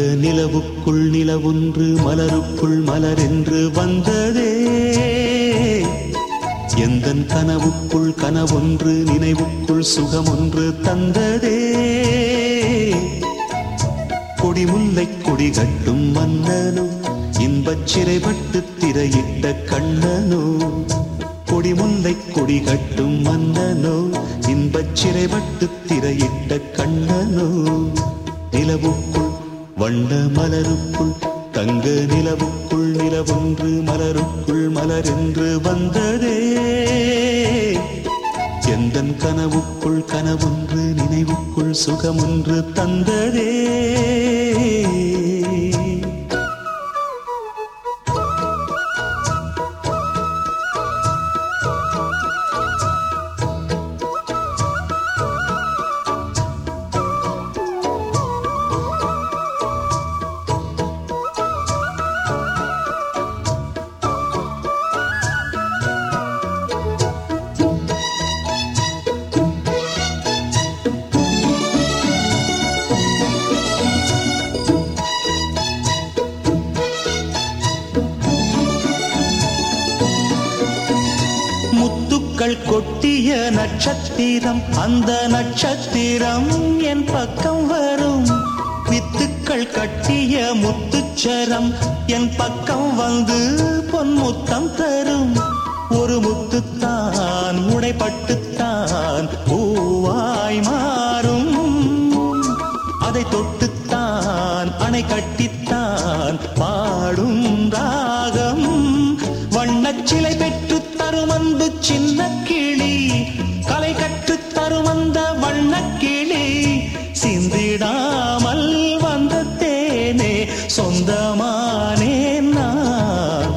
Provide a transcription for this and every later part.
நிலவுக்குள் நிலவொன்று மலருக்குள் மலரென்று வந்ததே. எந்தன் கனவுக்குள் கனவொன்று நினைவுக்குள் சுகமொன்று தந்ததே. கொடிமுல்லை கொடி கட்டும் மன்னனோ இன்பச் சிறைப்பட்டு திரையிட்ட கண்ணனோ. கொடிமுல்லை கொடி கட்டும் மன்னனோ இன்பச் சிறைப்பட்டு திரையிட்ட கண்ணனோ. நிலவுக்குள் வண்ட மலருக்குள் தங்க நிலவுக்குள் நிலவொன்று மலருக்குள் மலரென்று வந்ததே. எந்தன் கனவுக்குள் கனவொன்று நினைவுக்குள் சுகமொன்று தந்ததே. பூக்கள் கொட்டிய நட்சத்திரம் அந்த நட்சத்திரம் என் பக்கம் வரும். வித்துக்கள் கட்டிய முத்துச்சரம் என் பக்கம் வந்து பொன்முத்தம் தரும். ஒரு முத்துத்தான் உடைப்பட்டுத்தான் பூவாய் மாறும். அதை தொட்டுத்தான் அணை கட்டித்தான் பாடும் ராகம். வண்ணச்சிலை சின்ன கிளி கலை கற்று தரும் அந்த வண்ணக்கிளி சிந்திடாமல் வந்த தேனே சொந்தமானே நான்.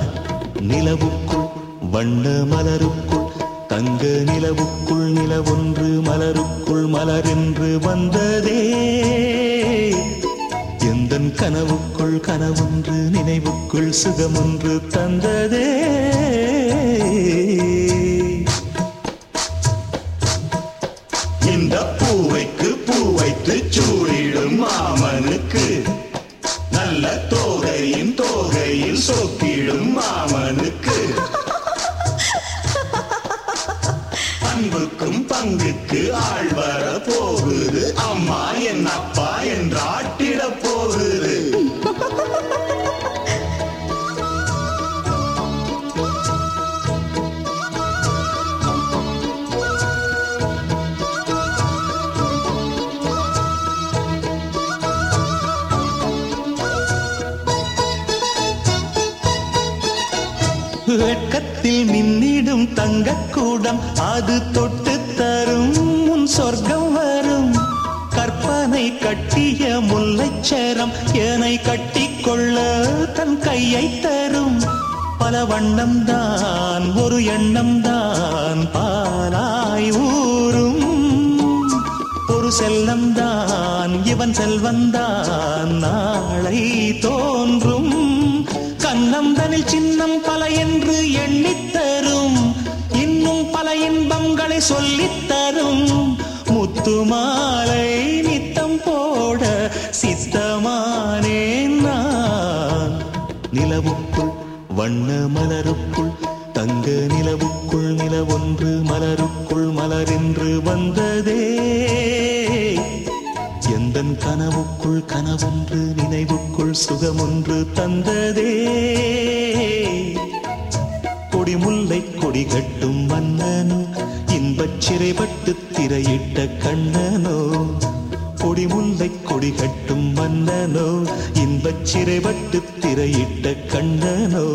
நிலவுக்குள் வண்ண மலருக்குள் தங்க நிலவுக்குள் நிலவொன்று மலருக்குள் மலரென்று வந்ததே. எந்தன் கனவுக்குள் கனவொன்று நினைவுக்குள் சுகமொன்று தந்ததே. அன்புக்கும் பங்குக்கு ஆள் வர போகுது அம்மா என் அப்பா என்றாட்டிட போகுது வெட்கத்தில் மின்னிடும் தங்கக்கூடம் அது தொட்டு தரும். உன் சொர்க்கம் வரும். கற்பனை கட்டிய முல்லைச்சரம் ஏனை கட்டிக்கொள்ள தன் கையை தரும். பல வண்ணம் தான் ஒரு எண்ணம் தான் பாலாய் ஊரும் ஒரு செல்லம் தான் இவன் செல்வந்தான் நாளை தோன்றும். கண்ணந்தனில் சின்னம் பல என்று எண்ணித்தரும். இன்னும் பல இன்பங்களை சொல்லித்தரும். முத்துமாலை முத்து மாலை நித்தம் போட சித்தமானேன் நான். நிலவுக்குள் வண்ண மலருக்குள் தங்க நிலவுக்குள் நிலவொன்று மலருக்குள் மலரென்று வந்ததே. எந்தன் கனவுக்குள் கனவொன்று நினைவுக்குள் சுகமொன்று தந்ததே. கொடி முல்லை கொடி கட்டும் மன்னனோ இன்பச் சிறைப்பட்டு திரையிட்ட கண்ணனோ. கொடி முல்லை கொடி கட்டும் மன்னனோ இன்பச் சிறைப்பட்டு திரையிட்ட கண்ணனோ.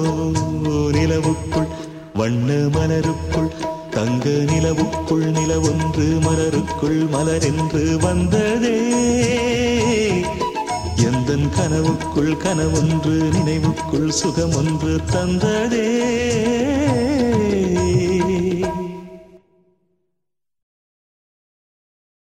நிலவுக்குள் வண்ண மலருக்குள் தங்க நிலவுக்குள் நிலவொன்று மலருக்குள் மலரென்று வந்ததே. எந்தன் கனவுக்குள் கனவொன்று நினைவுக்குள் சுகமொன்று தந்ததே.